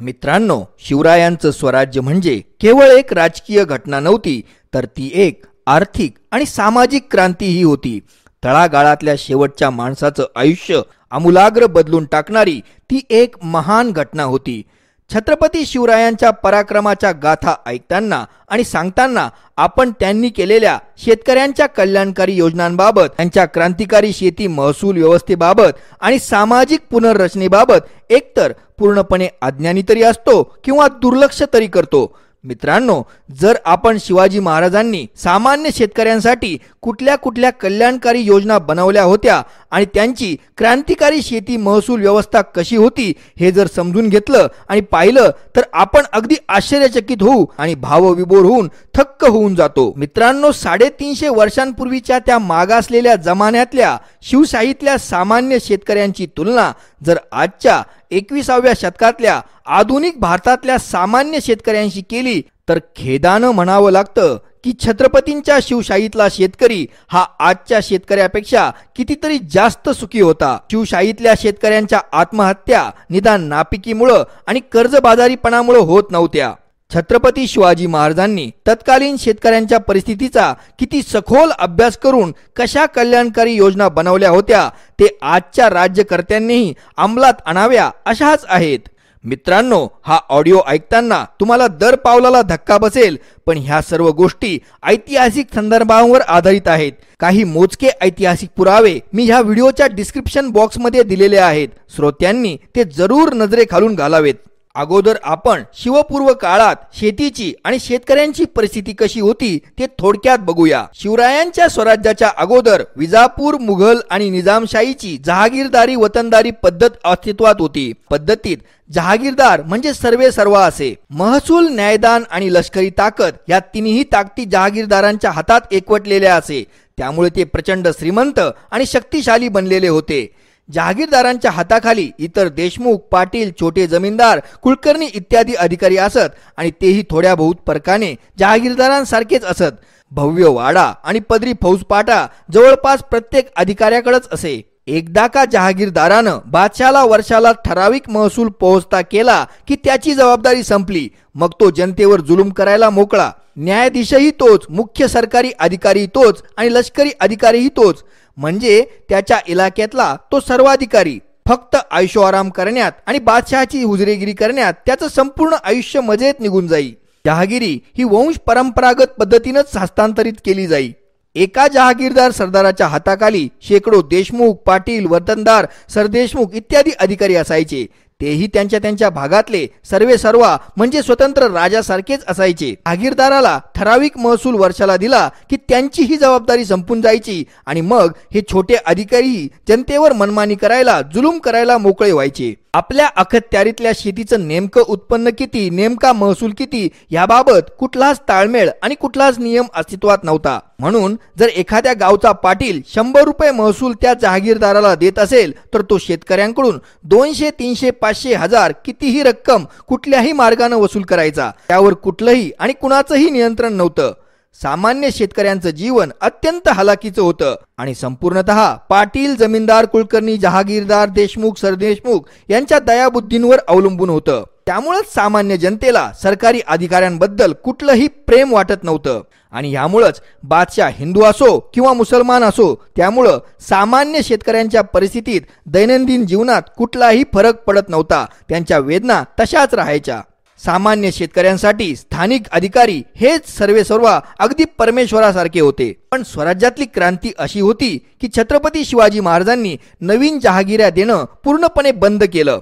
मित्रांनो शिवरायांचं स्वराज्य म्हणजे केवळ एक राजकीय घटना नव्हती तर ती एक आर्थिक आणि सामाजिक क्रांती ही होती. तळागाळातल्या शेवटच्या माणसाचं आयुष्य आमूलाग्र बदलून टाकणारी ती एक महान घटना होती. छत्रपती शिवरायांच्या पराक्रमाच्या गाथा ऐकताना आणि सांगताना आपण त्यांनी केलेल्या शेतकऱ्यांच्या कल्याणकारी योजनांबाबत त्यांच्या क्रांतिकारी शेती महसूल व्यवस्थेबाबत आणि सामाजिक पुनर्रचनेबाबत एकतर पूर्णपणे अज्ञानी तरी असतो किंवा दुर्लक्ष तरी करतो. मित्रांनो जर आपण शिवाजी महाराजांनी सामान्य शेतकऱ्यांसाठी कुठल्या कुठल्या कल्याणकारी योजना बनवल्या होत्या आणि त्यांची क्रांतिकारी शेती महसूल व्यवस्था कशी होती हे जर समजून घेतलं आणि पाहिलं तर आपण अगदी आश्चर्यचकित होऊ आणि भावविभोर होऊन थक्क होऊन जातो. मित्रांनो साडेतीनशे वर्षांपूर्वीच्या त्या मागासलेल्या जमान्यातल्या शिवशाहीतल्या सामान्य शेतकऱ्यांची तुलना जर आजच्या एकविसाव्या शतकातल्या आधुनिक भारतातल्या सामान्य शेतकऱ्यांशी केली तर खेदानं म्हणावं लागतं की छत्रपतींच्या शिवशाहीतला शेतकरी हा आजच्या शेतकऱ्यापेक्षा कितीतरी जास्त सुखी होता. शिवशाहीतल्या शेतकऱ्यांच्या आत्महत्या निदान नापिकीमुळं आणि कर्जबाजारीपणामुळं होत नव्हत्या. छत्रपती शिवाजी महाराजांनी तत्कालीन शेतकऱ्यांच्या परिस्थितीचा किती सखोल अभ्यास करून कशा कल्याणकारी योजना बनवल्या होत्या ते आजच्या राज्यकर्त्यांनीही अंमलात आणाव्या अशाच आहेत. मित्रांनो हा ऑडिओ ऐकताना तुम्हाला दर पावलाला धक्का बसेल पण ह्या सर्व गोष्टी ऐतिहासिक संदर्भांवर आधारित आहेत. काही मोजके ऐतिहासिक पुरावे मी ह्या व्हिडिओच्या डिस्क्रिप्शन बॉक्समध्ये दिलेले आहेत. श्रोत्यांनी ते जरूर नजरेखालून घालावेत. अगोदर आपण शिवपूर्व काळात शेतीची आणि शेतकऱ्यांची परिस्थिती कशी होती ते थोडक्यात बघूया. शिवरायांच्या स्वराज्याच्या अगोदर विजापूर मुघल आणि निजामशाहीची जहागीरदारी वतनदारी पद्धत अस्तित्वात होती. पद्धतीत जहागीरदार म्हणजे सर्वे सर्व असे. महसूल न्यायदान आणि लष्करी ताकद या तिन्ही ताकदी जहागीरदारांच्या हातात एकवटलेल्या असे. त्यामुळे ते प्रचंड श्रीमंत आणि शक्तिशाली बनलेले होते. जहागीरदारांच्या हाताखाली इतर देशमुख पाटील छोटे जमीनदार कुलकर्णी इत्यादी अधिकारी असत आणि तेही थोड्या बहुत परकाने जहागीरदारांसारखेच असत. भव्य वाडा आणि पदरी फौजपाटा जवळपास प्रत्येक अधिकाऱ्याकडेच असे. एकदा का जहागीरदारानं बादशाला वर्षाला ठराविक महसूल पोहोचता केला की त्याची जबाबदारी संपली मग तो जनतेवर जुलूम करायला मोकळा. न्यायाधीशही तोच मुख्य सरकारी अधिकारी तोच आणि लष्करी अधिकारीही तोच. म्हणजे त्याच्या इलाक्यातला तो सर्वाधिकारी. फक्त आराम करण्यात आणि बादशहाची हुजरेगिरी करण्यात त्याचं संपूर्ण आयुष्य मजेत निघून जाई. जहागिरी ही वंश परंपरागत पद्धतीनंच हस्तांतरित केली जाई. एका जहागीरदार सरदाराच्या हाताखाली शेकडो देशमुख पाटील वर्तनदार सरदेशमुख इत्यादी अधिकारी असायचे. तेही त्यांच्या त्यांच्या भागातले सर्वे सर्वा म्हणजे स्वतंत्र राजासारखेच असायचे. आगीरदाराला ठराविक महसूल वर्षाला दिला की त्यांची ही जबाबदारी संपून जायची आणि मग हे छोटे अधिकारी जनतेवर मनमानी करायला जुलूम करायला मोकळे व्हायचे. आपल्या अखत्यारीतल्या शेतीचं नेमकं उत्पन्न किती नेमका महसूल किती याबाबत कुठलाच ताळमेळ आणि कुठलाच नियम अस्तित्वात नव्हता. म्हणून जर एखाद्या गावचा पाटील शंभर रुपये महसूल त्या जहागीरदाराला देत असेल तर तो शेतकऱ्यांकडून दोनशे तीनशे पाचशे हजार कितीही रक्कम कुठल्याही मार्गाने वसूल करायचा. त्यावर कुठलंही आणि कुणाचंही नियंत्रण नव्हतं. सामान्य शेतकऱ्यांचं जीवन अत्यंत हलाखीचं होतं. आणि संपूर्णत पाटील जमीनदार कुलकर्णी जहागीरदार देशमुख सरदेशमुख यांच्या दयाबुद्धींवर अवलंबून होतं. त्यामुळंच सामान्य जनतेला सरकारी अधिकाऱ्यांबद्दल कुठलंही प्रेम वाटत नव्हतं. आणि यामुळंच बादशाह हिंदू असो किंवा मुसलमान असो त्यामुळं सामान्य शेतकऱ्यांच्या परिस्थितीत दैनंदिन जीवनात कुठलाही फरक पडत नव्हता. त्यांच्या वेदना तशाच राहायच्या. सामान्य शेतकऱ्यांसाठी स्थानिक अधिकारी हेच सर्वेसर्वा अगदी परमेश्वरासारखे होते. पण स्वराज्यातली क्रांती अशी होती की छत्रपती शिवाजी महाराजांनी नवीन जहागिऱ्या देणं पूर्णपणे बंद केलं.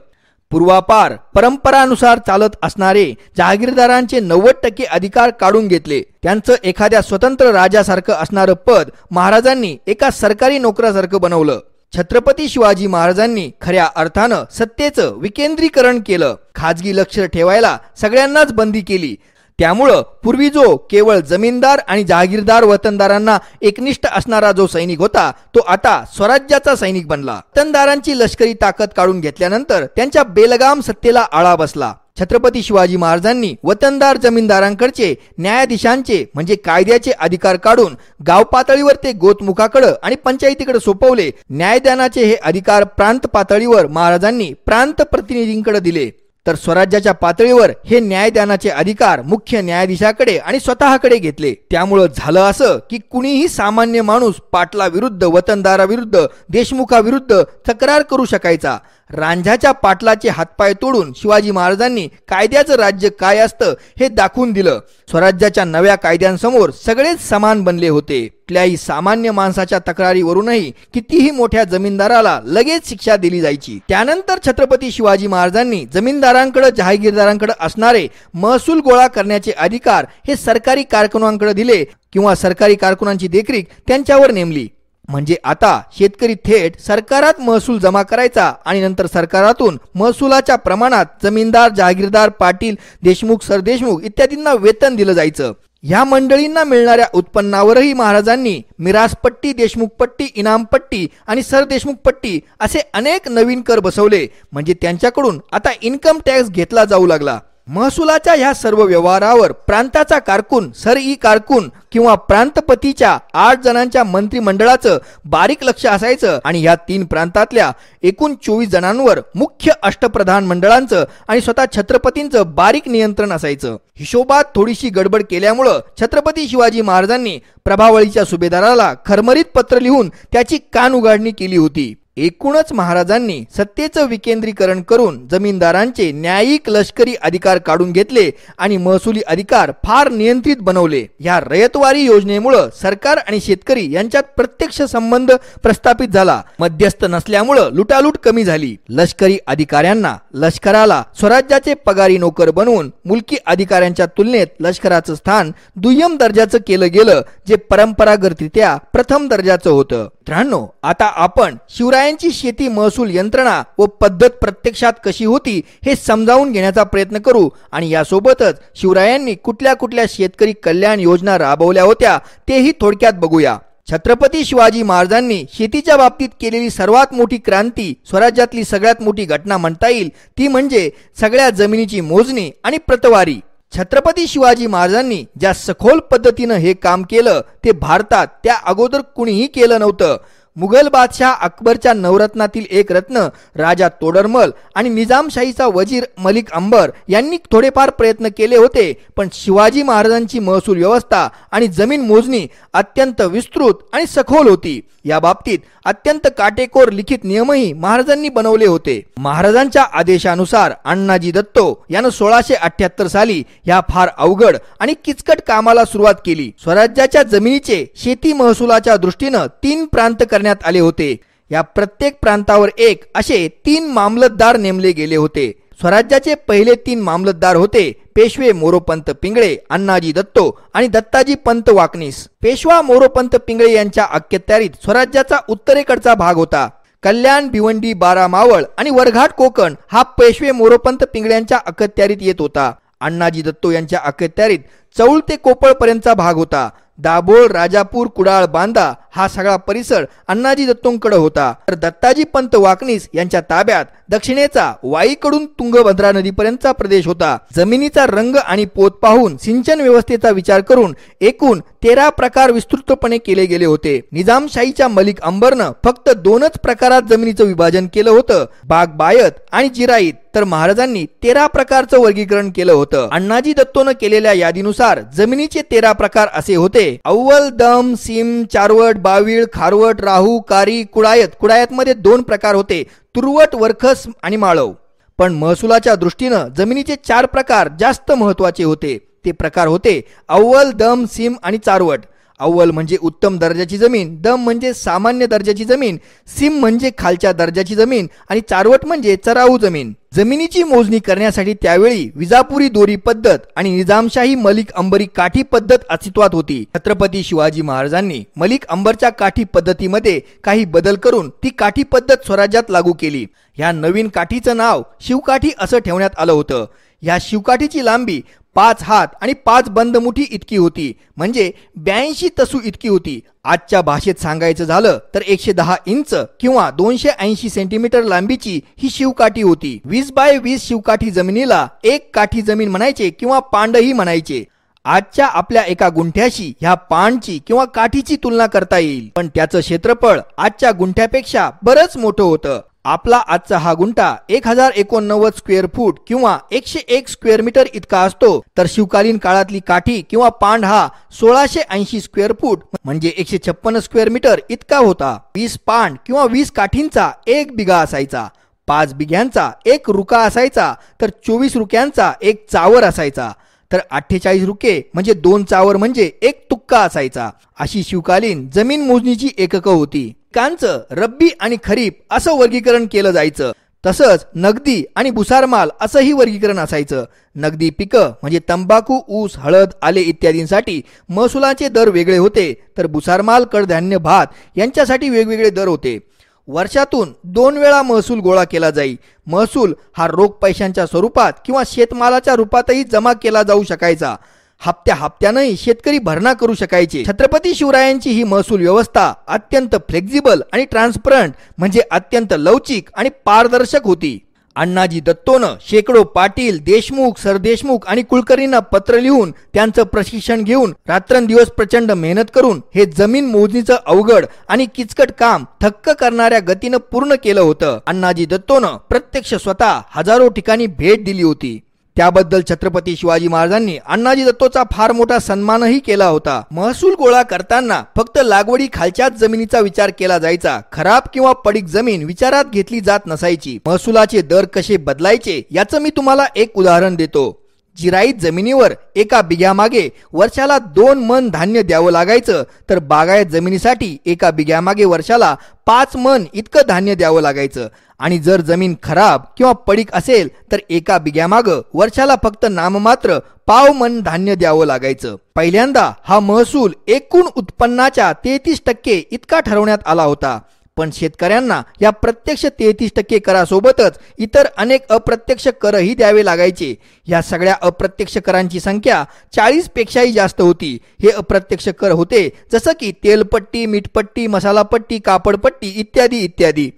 पूर्वापार परंपरानुसार चालत असणारे जहागीरदारांचे नव्वद टक्के अधिकार काढून घेतले. त्यांचं एखाद्या स्वतंत्र राजासारखं असणारं पद महाराजांनी एका सरकारी नोकरासारखं बनवलं. छत्रपती शिवाजी महाराजांनी खऱ्या अर्थानं सत्तेचं विकेंद्रीकरण केलं. खाजगी लक्ष ठेवायला सगळ्यांनाच बंदी केली. त्यामुळं पूर्वी जो केवळ जमीनदार आणि जहागीरदार वतनदारांना एकनिष्ठ असणारा जो सैनिक होता तो आता स्वराज्याचा सैनिक बनला. वतनदारांची लष्करी ताकद काढून घेतल्यानंतर त्यांच्या बेलगाम सत्तेला आळा बसला. छत्रपती शिवाजी महाराजांनी वतनदार जमीनदारांकडचे न्यायाधीशांचे म्हणजे कायद्याचे अधिकार काढून गाव पातळीवर ते गोतमुखाकडे आणि पंचायतीकडे सोपवले. न्यायदानाचे हे अधिकार प्रांत पातळीवर महाराजांनी प्रांत प्रतिनिधींकडे दिले. तर स्वराज्याच्या पातळीवर हे न्यायदानाचे अधिकार मुख्य न्यायाधीशाकडे आणि स्वतःकडे घेतले. त्यामुळं झालं असं की कुणीही सामान्य माणूस पाटला विरुद्ध वतनदाराविरुद्ध देशमुखाविरुद्ध तक्रार करू शकायचा. रांझाच्या पाटलाचे हातपाय तोडून शिवाजी महाराजांनी कायद्याचं राज्य काय असतं हे दाखवून दिलं. स्वराज्याच्या नव्या कायद्यांसमोर सगळेच समान बनले होते. कुठल्याही सामान्य माणसाच्या तक्रारीवरूनही कितीही मोठ्या जमीनदाराला लगेच शिक्षा दिली जायची. त्यानंतर छत्रपती शिवाजी महाराजांनी जमीनदारांकडे जहागीरदारांकडे असणारे महसूल गोळा करण्याचे अधिकार हे सरकारी कारकुनांकडे दिले किंवा सरकारी कारकुनांची देखरेख त्यांच्यावर नेमली. म्हणजे आता शेतकरी थेट सरकारात महसूल जमा करायचा आणि नंतर सरकारातून महसुलाच्या प्रमाणात जमीनदार जागीरदार पाटील देशमुख सरदेशमुख इत्यादींना वेतन दिलं जायचं. या मंडळींना मिळणाऱ्या उत्पन्नावरही महाराजांनी मिरासपट्टी देशमुखपट्टी इनामपट्टी आणि सरदेशमुखपट्टी असे अनेक नवीन कर बसवले. म्हणजे त्यांच्याकडून आता इन्कम टॅक्स घेतला जाऊ लागला. महसुलाच्या ह्या सर्व व्यवहारावर प्रांताचा कारकून सर ई कारकून किंवा प्रांतपतीच्या आठ जणांच्या मंत्रिमंडळाचं बारीक लक्ष असायचं आणि या तीन प्रांतातल्या एकूण चोवीस जणांवर मुख्य अष्टप्रधान मंडळांचं आणि स्वतः छत्रपतींचं बारीक नियंत्रण असायचं. हिशोबात थोडीशी गडबड केल्यामुळं छत्रपती शिवाजी महाराजांनी प्रभावळीच्या सुभेदाराला खरमरीत पत्र लिहून त्याची कान उघाडणी केली होती. एकूणच महाराजांनी सत्तेचं विकेंद्रीकरण करून जमीनदारांचे न्यायिक लष्करी अधिकार काढून घेतले आणि महसुली अधिकार फार नियंत्रित बनवले. या रयतवारी योजनेमुळं सरकार आणि शेतकरी यांच्यात प्रत्यक्ष संबंध प्रस्थापित झाला. मध्यस्थ नसल्यामुळं लुटालूट कमी झाली. लष्करी अधिकाऱ्यांना लष्कराला स्वराज्याचे पगारी नोकर बनवून मुलकी अधिकाऱ्यांच्या तुलनेत लष्कराचं स्थान दुय्यम दर्जाचं केलं गेलं जे परंपरागतरित्या प्रथम दर्जाचं होतं. मित्रांनो आता आपण शिवराय शिवरायांची शेती महसूल यंत्रणा व पद्धत प्रत्यक्षात कशी होती हे समजावून घेण्याचा प्रयत्न करू. आणि यासोबतच शिवरायांनी कुठल्या कुठल्या शेतकरी कल्याण योजना राबवल्या होत्या तेही थोडक्यात बघूया. छत्रपती शिवाजी महाराजांनी शेतीच्या बाबतीत केलेली सर्वात मोठी क्रांती स्वराज्यातली सगळ्यात मोठी घटना म्हणता येईल ती म्हणजे सगळ्या जमिनीची मोजणी आणि प्रतवारी. छत्रपती शिवाजी महाराजांनी ज्या सखोल पद्धतीनं हे काम केलं ते भारतात त्या अगोदर कुणीही केलं नव्हतं. मुघल बादशाह अकबरच्या नवरत्नातील एक रत्न राजा तोडरमल आणि निजामशाहीचा वजीर मलिक अंबर यांनी थोडेफार प्रयत्न केले होते पण शिवाजी महाराजांची महसूल व्यवस्था आणि जमीन मोजणी अत्यंत विस्तृत आणि सखोल होती. या बाबतीत अत्यंत काटेकोर लिखित नियमही महाराजांनी बनवले होते. महाराजांच्या आदेशानुसार अण्णाजी दत्तो यानं सोळाशे अठ्याहत्तर साली ह्या फार अवघड आणि किचकट कामाला सुरुवात केली. स्वराज्याच्या जमिनीचे शेती महसुलाच्या दृष्टीनं तीन प्रांत करण्यात करण्यात आले होते. या प्रत्येक प्रांतावर एक असे तीन मामलतदार नेमले गेले होते. स्वराज्याचे पहिले तीन मामलतदार होते पेशवे मोरोपंत पिंगळे अण्णाजी दत्तो आणि दत्ताजी पंत वाकनीस. पेशवा मोरोपंत पिंगळे यांच्या अखत्यारीत स्वराज्याचा उत्तरेकडचा भाग होता. कल्याण भिवंडी बारा मावळ आणि वरघाट कोकण हा पेशवे मोरोपंत पिंगळ्यांच्या अखत्यारीत येत होता. अण्णाजी दत्तो यांच्या अखत्यारीत चौळ ते कोपळपर्यंतचा भाग होता. दाभोळ राजापूर कुडाळ बांदा हा सगळा परिसर अण्णाजी दत्तोंकडे होता. तर दत्ताजी पंत वाकनीस यांच्या ताब्यात दक्षिणेचा वाईकडून तुंगभद्रा नदीपर्यंतचा प्रदेश होता. जमिनीचा रंग आणि पोत पाहून सिंचन व्यवस्थेचा विचार करून एकूण तेरा प्रकार विस्तृतपणे केले गेले होते. निजामशाहीच्या मलिक अंबरनं फक्त दोनच प्रकारात जमिनीचं विभाजन केलं होतं. बाग बायत आणि जिराईत. तर महाराजांनी तेरा प्रकारचं वर्गीकरण केलं होतं. अण्णाजी दत्तोनं केलेल्या यादीनुसार जमिनीचे तेरा प्रकार असे होते. अव्वल दम सिम चारवट बावीळ खारवट राहू कारी कुडायत. कुडायत मध्ये दोन प्रकार होते तुरवट वरखस आणि माळव. पण महसुलाच्या दृष्टीनं जमिनीचे चार प्रकार जास्त महत्त्वाचे होते. ते प्रकार होते अव्वल दम सिम आणि चारवट. अव्वल म्हणजे उत्तम दर्जाची जमीन दम म्हणजे सामान्य दर्जाची जमीन सिम म्हणजे खालच्या दर्जाची जमीन आणि चारवट म्हणजे चराऊ जमीन. जमिनीची मोजणी करण्यासाठी त्यावेळी विजापुरी दोरी पद्धत आणि निजामशाही मलिक अंबरी काठी पद्धत अस्तित्वात होती. छत्रपती शिवाजी महाराजांनी मलिक अंबरच्या काठी पद्धतीमध्ये काही बदल करून ती काठी पद्धत स्वराज्यात लागू केली. ह्या नवीन काठीचं नाव शिवकाठी असं ठेवण्यात आलं होतं. ह्या शिवकाठीची लांबी पाच हात आणि पाच बंद मुठी इतकी होती. म्हणजे ब्याऐंशी तसू इतकी होती. आजच्या भाषेत सांगायचं झालं तर एकशे दहा इंच किंवा दोनशे ऐंशी सेंटीमीटर लांबीची ही शिवकाठी होती. वीस बाय वीस शिवकाठी जमिनीला एक काठी जमीन म्हणायचे किंवा पांडही म्हणायचे. आजच्या आपल्या एका गुंठ्याशी ह्या पाणची किंवा काठीची तुलना करता येईल. पण त्याचं क्षेत्रफळ आजच्या गुंठ्यापेक्षा बरंच मोठं होतं. आपला आजचा हा गुंठा एक हजार एकोणनव्वद स्क्वेअर फूट किंवा एकशे एक स्क्वेअर मीटर इतका असतो तर शिवकालीन काळातली काठी किंवा पांड हा सोळाशे ऐंशी स्क्वेअर फूट म्हणजे एकशे छप्पन स्क्वेअर मीटर इतका होता. वीस पांड किंवा वीस काठींचा एक बिघा असायचा. पाच बिघ्यांचा एक रुका असायचा तर चोवीस रुक्यांचा एक चावर असायचा. तर अठ्ठेचाळीस रुके म्हणजे दोन चावर म्हणजे एक तुक्का असायचा. अशी शिवकालीन जमीन मोजणीची एककं होती. पिकांचं रब्बी आणि खरीप असं वर्गीकरण केलं जायचं. तसंच नगदी आणि भुसारमाल असंही वर्गीकरण असायचं. नगदी पिकं म्हणजे तंबाखू ऊस हळद आले इत्यादींसाठी महसुलाचे दर वेगळे होते तर भुसारमाल कडधान्य भात यांच्यासाठी वेगवेगळे दर होते. वर्षातून दोन वेळा महसूल गोळा केला जाई. महसूल हा रोख पैशांच्या स्वरूपात किंवा शेतमालाच्या रूपातही जमा केला जाऊ शकायचा. हप्त्या हप्त्यानंही शेतकरी भरणा करू शकायचे. छत्रपती शिवरायांची ही महसूल व्यवस्था अत्यंत फ्लेक्झिबल आणि ट्रान्सपरंट म्हणजे अत्यंत लवचिक आणि पारदर्शक होती. अण्णाजी दत्तोनं शेकडो पाटील देशमुख सरदेशमुख आणि कुलकर्णींना पत्र लिहून त्यांचं प्रशिक्षण घेऊन रात्रंदिवस प्रचंड मेहनत करून हे जमीन मोजणीचं अवघड आणि किचकट काम थक्क करणाऱ्या गतीनं पूर्ण केलं होतं. अण्णाजी दत्तोनं प्रत्यक्ष स्वतः हजारो ठिकाणी भेट दिली होती. त्याबद्दल छत्रपती शिवाजी महाराजांनी अण्णाजी दत्तोचा फार मोठा सन्मानही केला होता. महसूल गोळा करताना फक्त लागवडी खालच्याच जमिनीचा विचार केला जायचा. खराब किंवा पडीक जमीन विचारात घेतली जात नसायची. महसुलाचे दर कसे बदलायचे याचं मी तुम्हाला एक उदाहरण देतो. जिराईत जमिनीवर एका बिघ्यामागे वर्षाला दोन मन धान्य द्यावं लागायचं तर बागायत जमिनीसाठी एका बिघ्यामागे वर्षाला पाच मन इतकं धान्य द्यावं लागायचं. आणि जर जमीन खराब किंवा पडीक असेल तर एका बिघ्यामागं वर्षाला फक्त नाममात्र पाव मन धान्य द्यावं लागायचं. पहिल्यांदा हा महसूल एकूण उत्पन्नाच्या तेहतीस टक्के इतका ठरवण्यात आला होता. पण शेतकऱ्यांना या प्रत्यक्ष तेहतीस टक्के करासोबतच इतर अनेक अप्रत्यक्ष करही द्यावे लागायचे. या सगळ्या अप्रत्यक्ष करांची संख्या चाळीस पेक्षाही जास्त होती. हे अप्रत्यक्ष कर होते जसं की तेलपट्टी मीठपट्टी मसालापट्टी कापडपट्टी इत्यादी इत्यादी.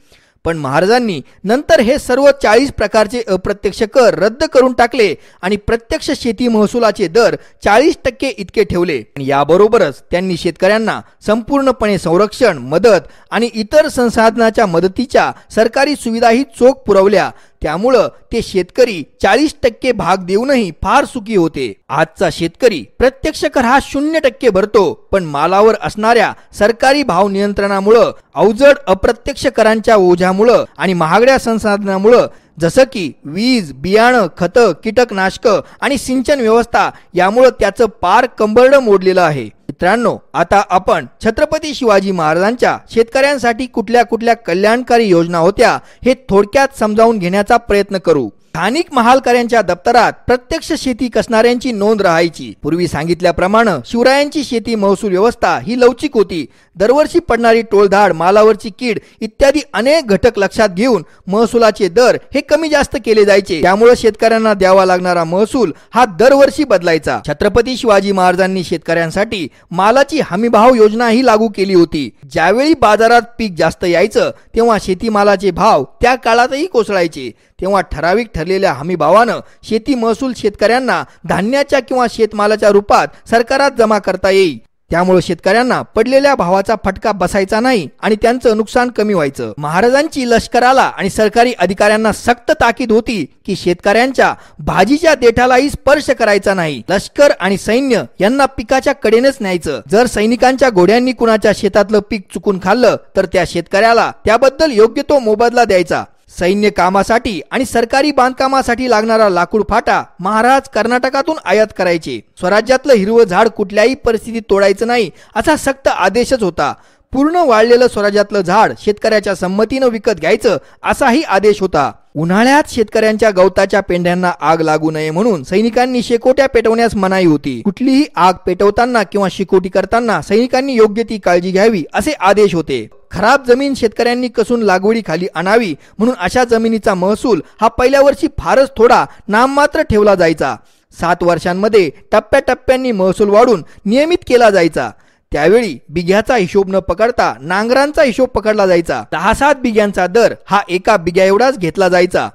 पण महाराजांनी नंतर हे सर्व चाळीस प्रकारचे अप्रत्यक्ष कर रद्द करून टाकले आणि प्रत्यक्ष शेती महसुलाचे दर चाळीस टक्के इतके ठेवले. याबरोबरच त्यांनी शेतकऱ्यांना संपूर्णपणे संरक्षण मदत आणि इतर संसाधनाच्या मदतीच्या सरकारी सुविधाही चोख पुरवल्या. त्यामुळं ते शेतकरी चाळीस टक्के भाग देऊनही फार सुखी होते. आजचा शेतकरी प्रत्यक्ष कर हा शून्य टक्के भरतो पण मालावर असणाऱ्या सरकारी भाव नियंत्रणामुळं अवजड अप्रत्यक्ष करांच्या ओझ्यामुळं आणि महागड्या संसाधनामुळं जसं की वीज बियाणं खतं कीटकनाशकं आणि सिंचन व्यवस्था यामुळं त्याचं पार कंबरडं मोडलेलं आहे. मित्रांनो आता आपण छत्रपती शिवाजी महाराजांच्या शेतकऱ्यांसाठी कुठल्या कुठल्या कल्याणकारी योजना होत्या हे थोडक्यात समजावून घेण्याचा प्रयत्न करू. स्थानिक महालकऱ्यांच्या दप्तरात प्रत्यक्ष शेती कसणाऱ्यांची नोंद राहायची. पूर्वी सांगितल्याप्रमाणे शिवरायांची शेती महसूल व्यवस्था ही लवचिक होती. दरवर्षी पडणारी टोळधाड मालावरची कीड इत्यादी अनेक घटक लक्षात घेऊन महसुलाचे दर हे कमी जास्त केले जायचे. त्यामुळे शेतकऱ्यांना द्यावा लागणारा महसूल हा दरवर्षी बदलायचा. छत्रपती शिवाजी महाराजांनी शेतकऱ्यांसाठी मालाची हमीभाव योजना ही लागू केली होती. ज्यावेळी बाजारात पीक जास्त यायचं तेव्हा शेतीमालाचे भाव त्या काळातही कोसळायचे. तेव्हा ठराविक ठरलेल्या हमीभावानं शेती महसूल शेतकऱ्यांना धान्याच्या किंवा शेतमालाच्या रूपात सरकारात जमा करता येईल. त्यामुळे शेतकऱ्यांना पडलेल्या भावाचा फटका बसायचा नाही आणि त्यांचं नुकसान कमी व्हायचं. महाराजांची लष्कराला आणि सरकारी अधिकाऱ्यांना सक्त ताकीद होती की शेतकऱ्यांच्या भाजीच्या देठालाही स्पर्श करायचा नाही. लष्कर आणि सैन्य यांना पिकाच्या कडेनेच न्यायचं. जर सैनिकांच्या घोड्यांनी कुणाच्या शेतातलं पीक चुकून खाल्लं तर त्या शेतकऱ्याला त्याबद्दल योग्य तो मोबदला द्यायचा. सैन्य कामासाठी आणि सरकारी बांधकामासाठी लागणारा लाकूड फाटा महाराज कर्नाटकातून आयात करायचे. स्वराज्यातलं हिरवं झाड कुठल्याही परिस्थितीत तोडायचं नाही असा सक्त आदेशच होता. पूर्ण वाळलेलं स्वराज्यातलं झाड शेतकऱ्याच्या संमतीनं विकत घ्यायचं असाही आदेश होता. उन्हाळ्यात शेतकऱ्यांच्या गवताच्या पेंढ्यांना आग लागू नये म्हणून सैनिकांनी शेकोट्या पेटवण्यास मनाई होती. कुठलीही आग पेटवताना किंवा शिकोटी करताना सैनिकांनी योग्य ती काळजी घ्यावी असे आदेश होते. खराब जमीन शेतकऱ्यांनी कसून लागवडी खाली आणावी म्हणून अशा जमिनीचा महसूल हा पहिल्या वर्षी फारच थोडा नाममात्र ठेवला जायचा. सात वर्षांमध्ये टप्प्याटप्प्यांनी महसूल वाढून नियमित केला जायचा. त्यावेळी बिघ्याचा हिशोब न पकडता नांगरांचा हिशोब पकडला जायचा. दहा सात बिघ्यांचा दर हा एका बिघ्या एवढाच घेतला जायचा.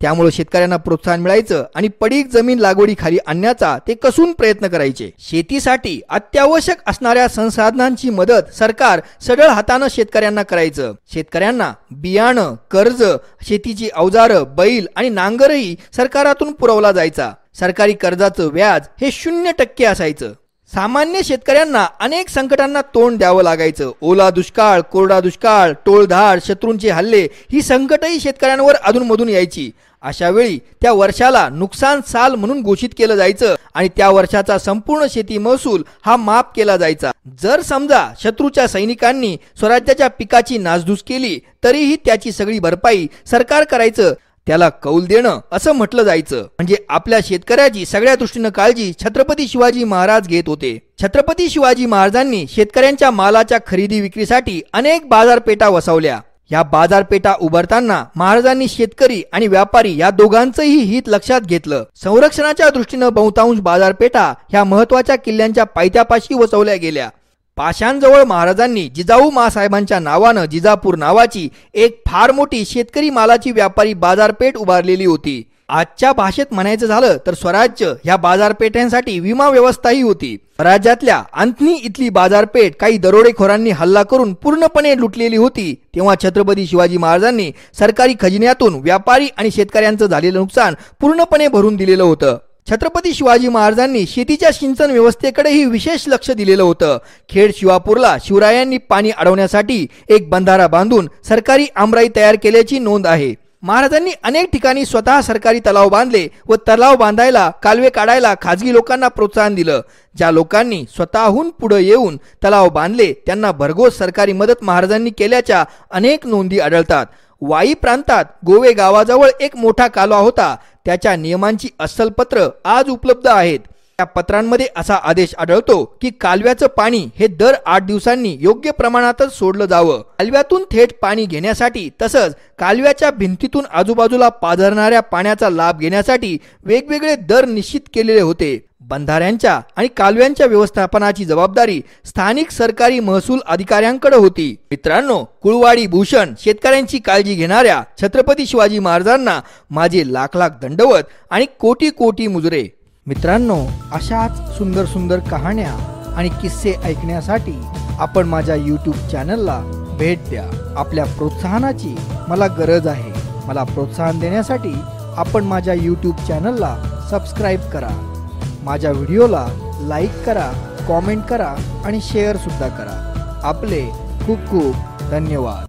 त्यामुळे शेतकऱ्यांना प्रोत्साहन मिळायचं आणि पडीक जमीन लागवडीखाली आणण्याचा ते कसून प्रयत्न करायचे. शेतीसाठी अत्यावश्यक असणाऱ्या संसाधनांची मदत सरकार सडळ हातानं शेतकऱ्यांना करायचं. शेतकऱ्यांना बियाणं कर्ज शेतीची अवजारं बैल आणि नांगरही सरकारातून पुरवला जायचा. सरकारी कर्जाचं व्याज हे शून्य टक्के असायचं. सामान्य शेतकऱ्यांना अनेक संकटांना तोंड द्यावं लागायचं. ओला दुष्काळ कोरडा दुष्काळ टोळधाड शत्रूंचे हल्ले ही संकटही शेतकऱ्यांवर अधूनमधून यायची. अशा वेळी त्या वर्षाला नुकसान साल म्हणून घोषित केलं जायचं आणि त्या वर्षाचा संपूर्ण शेती महसूल हा माफ केला जायचा. जर समजा शत्रूच्या सैनिकांनी स्वराज्याच्या पिकाची नासधूस केली तरीही त्याची सगळी भरपाई सरकार करायचं त्याला कौल देणं असं म्हटलं जायचं. म्हणजे आपल्या शेतकऱ्याची सगळ्या दृष्टीनं काळजी छत्रपती शिवाजी महाराज घेत होते. छत्रपती शिवाजी महाराजांनी शेतकऱ्यांच्या मालाच्या खरेदी विक्रीसाठी अनेक बाजारपेठा वसवल्या. या बाजारपेठा उभारताना महाराजांनी शेतकरी आणि व्यापारी या दोघांचंही हित लक्षात घेतलं. संरक्षणाच्या दृष्टीनं बहुतांश बाजारपेठा ह्या महत्त्वाच्या किल्ल्यांच्या पायथ्यापाशी वसवल्या गेल्या. पाशांजवळ महाराजांनी जिजाऊ मासाहेबांच्या नावानं जिजापूर नावाची एक फार मोठी शेतकरी मालाची व्यापारी बाजारपेठ उभारलेली होती. आजच्या भाषेत म्हणायचं झालं तर स्वराज्य ह्या बाजारपेठांसाठी विमा व्यवस्थाही होती. राज्यातल्या अंतनी इथली बाजारपेठ काही दरोडेखोरांनी हल्ला करून पूर्णपणे लुटलेली होती. तेव्हा छत्रपती शिवाजी महाराजांनी सरकारी खजिन्यातून व्यापारी आणि शेतकऱ्यांचं झालेलं नुकसान पूर्णपणे भरून दिलेलं होतं. छत्रपती शिवाजी महाराजांनी शेतीच्या सिंचन व्यवस्थेकडेही विशेष लक्ष दिलेलं होतं. खेड शिवापूरला शिवरायांनी पाणी अडवण्यासाठी एक बंधारा बांधून सरकारी आमराई तयार केल्याची नोंद आहे. महाराजांनी अनेक ठिकाणी स्वतः सरकारी तलाव बांधले व तलाव बांधायला कालवे काढायला खाजगी लोकांना प्रोत्साहन दिलं. ज्या लोकांनी स्वतःहून पुढे येऊन तलाव बांधले त्यांना भरघोस सरकारी मदत महाराजांनी केल्याच्या अनेक नोंदी आढळतात. वाई प्रांतात गोवे गावाजवळ एक मोठा कालवा होता. त्याच्या नियमांची अस्सल पत्र आज उपलब्ध आहेत. त्या पत्रांमध्ये असा आदेश आढळतो की कालव्याचं पाणी हे दर आठ दिवसांनी योग्य प्रमाणातच सोडलं जावं. कालव्यातून थेट पाणी घेण्यासाठी तसंच कालव्याच्या भिंतीतून आजूबाजूला पाझरणाऱ्या पाण्याचा लाभ घेण्यासाठी वेगवेगळे दर निश्चित केलेले होते. बंधाऱ्यांच्या आणि कालव्यांच्या व्यवस्थापनाची जबाबदारी स्थानिक सरकारी महसूल अधिकाऱ्यांकडे होती. मित्रांनो कुळवाडी भूषण शेतकऱ्यांची काळजी घेणाऱ्या छत्रपती शिवाजी महाराजांना माझे लाख लाख दंडवत आणि कोटी कोटी मुजरे. मित्रांनो अशाच सुंदर सुंदर कहाण्या आणि किस्से ऐकण्यासाठी आपण माझ्या यूट्यूब चॅनलला भेट द्या. आपल्या प्रोत्साहनाची मला गरज आहे. मला प्रोत्साहन देण्यासाठी आपण माझ्या यूट्यूब चॅनलला सबस्क्राईब करा. माझ्या व्हिडिओला लाईक करा कॉमेंट करा आणि शेअरसुद्धा करा. आपले खूप खूप धन्यवाद.